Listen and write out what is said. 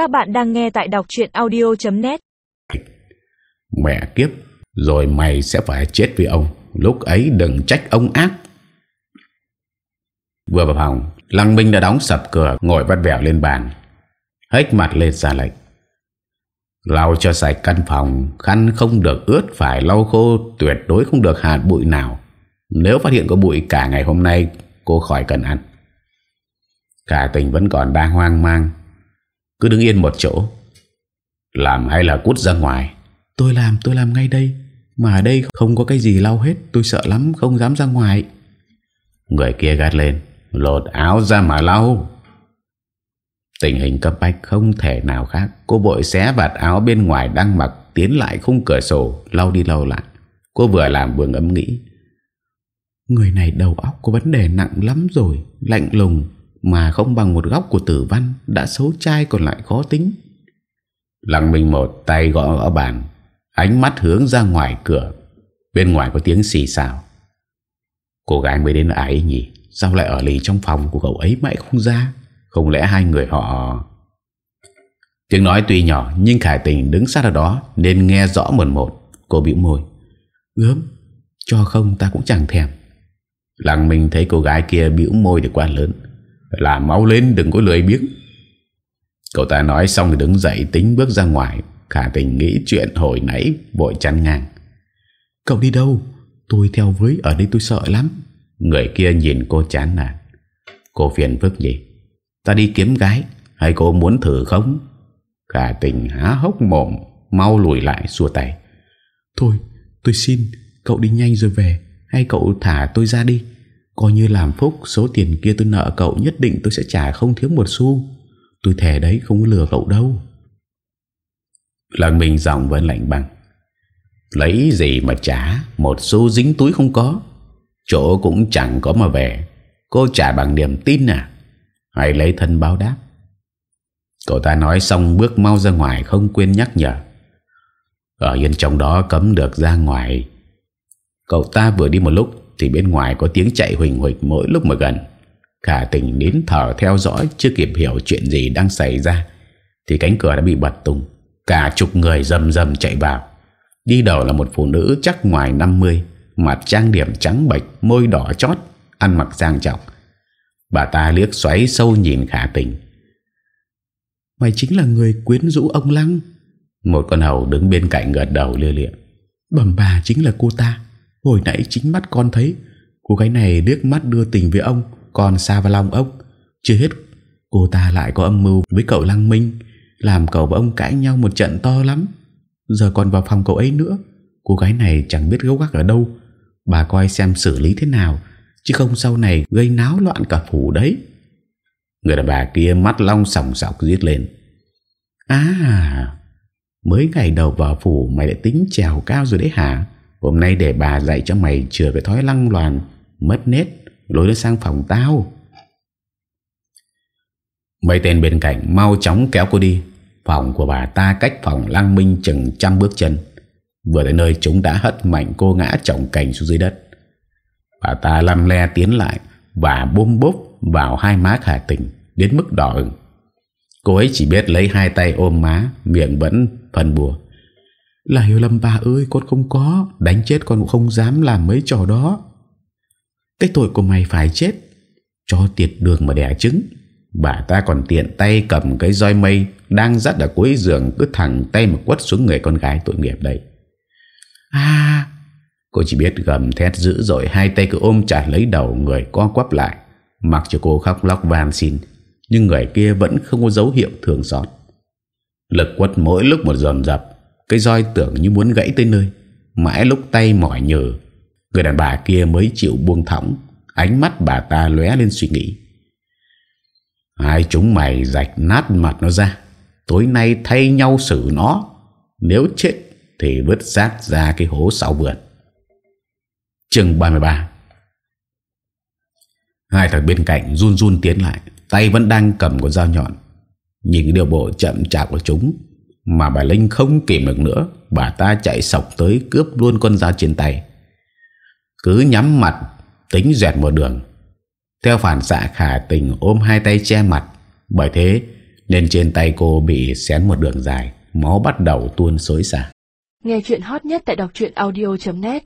Các bạn đang nghe tại đọc chuyện audio.net Mẹ kiếp, Rồi mày sẽ phải chết vì ông. Lúc ấy đừng trách ông ác. Vừa vào phòng, Lăng Minh đã đóng sập cửa, Ngồi vắt vẻo lên bàn. Hết mặt lên ra lệnh. Lau cho sạch căn phòng, Khăn không được ướt, Phải lau khô, Tuyệt đối không được hạt bụi nào. Nếu phát hiện có bụi cả ngày hôm nay, Cô khỏi cần ăn. Cả tình vẫn còn đang hoang mang. Cứ đứng yên một chỗ. Làm hay là cút ra ngoài? Tôi làm tôi làm ngay đây. Mà ở đây không có cái gì lau hết Tôi sợ lắm không dám ra ngoài. Người kia gắt lên Lột áo ra mà lau. Tình hình cấp bách không thể nào khác. Cô vội xé vạt áo bên ngoài đang mặc Tiến lại khung cửa sổ Lau đi lau lại. Cô vừa làm vừa ngẫm nghĩ. Người này đầu óc có vấn đề nặng lắm rồi Lạnh lùng mà không bằng một góc của tử văn Đã xấu trai còn lại khó tính. Lăng Minh một tay gõ ở bàn, Ánh mắt hướng ra ngoài cửa, Bên ngoài có tiếng xì xào. Cô gái mới đến ấy nhỉ, Sao lại ở lì trong phòng của cậu ấy mãi không ra? Không lẽ hai người họ Tiếng nói tuy nhỏ, Nhưng Khải Tình đứng sát ở đó Nên nghe rõ một một. Cô bĩu môi. Gớm, Cho không ta cũng chẳng thèm. Lăng Minh thấy cô gái kia bĩu môi được quá lớn. Làm máu lên, đừng có lười biếng. Cậu ta nói xong thì đứng dậy, tính bước ra ngoài. Khả tình nghĩ chuyện hồi nãy, Vội chăn ngang. Cậu đi đâu? Tôi theo với, ở đây tôi sợ lắm. Người kia nhìn cô chán nản. Cô phiền phức gì? Ta đi kiếm gái, Hay cô muốn thử không? Khả tình há hốc mồm, Mau lùi lại, xua tay. Thôi, tôi xin, Cậu đi nhanh rồi về, Hay cậu thả tôi ra đi? Coi như làm phúc, Số tiền kia tôi nợ cậu nhất định tôi sẽ trả, không thiếu một xu. Tôi thề đấy, không có lừa cậu đâu. Lần mình giọng vẫn lạnh băng. Lấy gì mà trả? Một xu dính túi không có. Chỗ cũng chẳng có mà về. Cô trả bằng niềm tin à? Hay lấy thân báo đáp. Cậu ta nói xong bước mau ra ngoài, Không quên nhắc nhở. Ở yên trong đó cấm được ra ngoài. Cậu ta vừa đi một lúc thì bên ngoài có tiếng chạy huỳnh huỳnh Mỗi lúc mà gần. Khả tình nín thở theo dõi Chưa kịp hiểu chuyện gì đang xảy ra Thì cánh cửa đã bị bật tung Cả chục người dầm dầm chạy vào. Đi đầu là một phụ nữ chắc ngoài 50 Mặt trang điểm trắng bệch Môi đỏ chót Ăn mặc sang trọng. Bà ta liếc xoáy sâu nhìn khả tình. Mày chính là người quyến rũ ông Lăng. Một con hầu đứng bên cạnh gật đầu lia liệm Bẩm bà chính là cô ta Hồi nãy chính mắt con thấy Cô gái này liếc mắt đưa tình với ông Còn xa vào lòng ông, Chưa hết cô ta lại có âm mưu với cậu Lăng Minh Làm cậu và ông cãi nhau một trận to lắm. Giờ còn vào phòng cậu ấy nữa Cô gái này chẳng biết gấu gác ở đâu. Bà coi xem xử lý thế nào Chứ không sau này gây náo loạn cả phủ đấy. Người đàn bà kia mắt long sòng sọc giết lên. À Mới ngày đầu vào phủ Mày đã tính trèo cao rồi đấy hả? Hôm nay để bà dạy cho mày Chừa cái thói lăng loàn, Mất nết, Lối nó sang phòng tao. Mấy tên bên cạnh Mau chóng kéo cô đi. Phòng của bà ta cách phòng lăng minh chừng trăm bước chân. Vừa tới nơi chúng đã hất mạnh cô ngã trọng cảnh xuống dưới đất. Bà ta lăm le tiến lại Và bôm bốp vào hai má khả tình Đến mức đỏ ửng. Cô ấy chỉ biết lấy hai tay ôm má, Miệng vẫn phần bùa. Là hiểu lầm bà ơi, con không có. Đánh chết con cũng không dám làm mấy trò đó. Cái tội của mày phải chết. Cho tiệt đường mà đẻ trứng. Bà ta còn tiện tay cầm cái roi mây Đang dắt ở cuối giường, Cứ thẳng tay mà quất xuống người con gái tội nghiệp đây À Cô chỉ biết gầm thét dữ rồi Hai tay cứ ôm chặt lấy đầu người co quắp lại. Mặc cho cô khóc lóc van xin, Nhưng người kia vẫn không có dấu hiệu thường xót Lực quất mỗi lúc một dồn dập cái roi tưởng như muốn gãy tới nơi, Mãi lúc tay mỏi nhừ Người đàn bà kia mới chịu buông thõng, Ánh mắt bà ta lóe lên suy nghĩ. Hai chúng mày rạch nát mặt nó ra, Tối nay thay nhau xử nó, Nếu chết Thì vứt xác ra cái hố sau vườn. Chương 33 Hai thằng bên cạnh run run tiến lại, Tay vẫn đang cầm con dao nhọn. Nhìn cái điều bộ chậm chạp của chúng mà bà Linh không kìm được nữa, Bà ta chạy sọc tới cướp luôn con dao trên tay. Cứ nhắm mặt, Tính dẹt một đường. Theo phản xạ khả tình ôm hai tay che mặt, Bởi thế Nên trên tay cô bị xén một đường dài, Máu bắt đầu tuôn xối xả Nghe chuyện hot nhất tại đọc audio.net